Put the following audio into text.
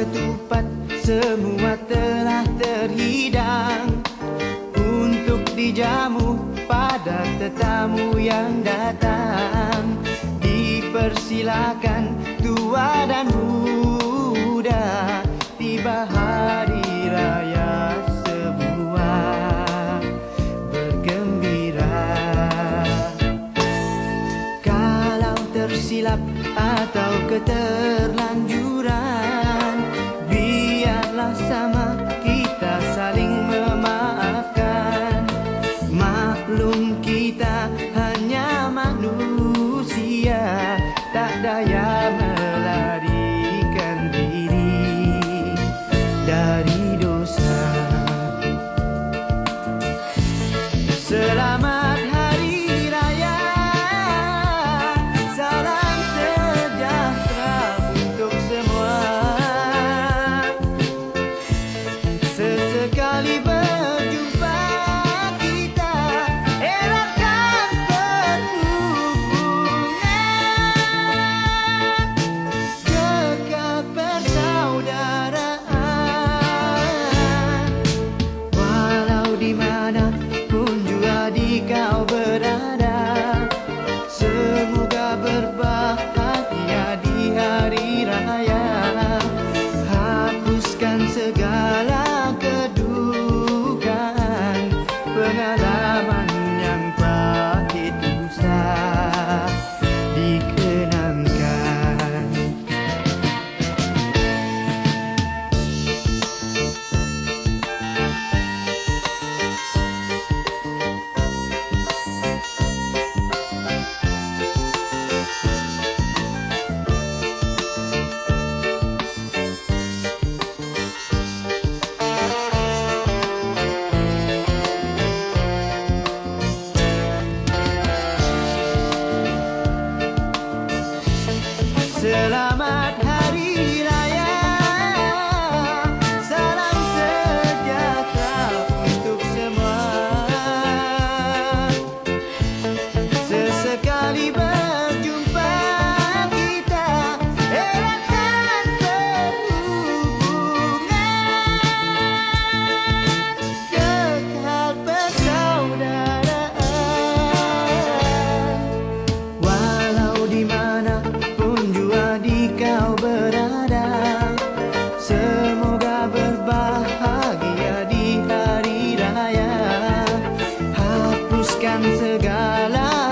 ketupat semua telah terhidang. Untuk dijamu pada tetamu yang datang. Dipersilakan tua dan muda. Tiba hari raya semua. Bergembira. Kalau tersilap atau keterlanjuran daya terbang till I regala.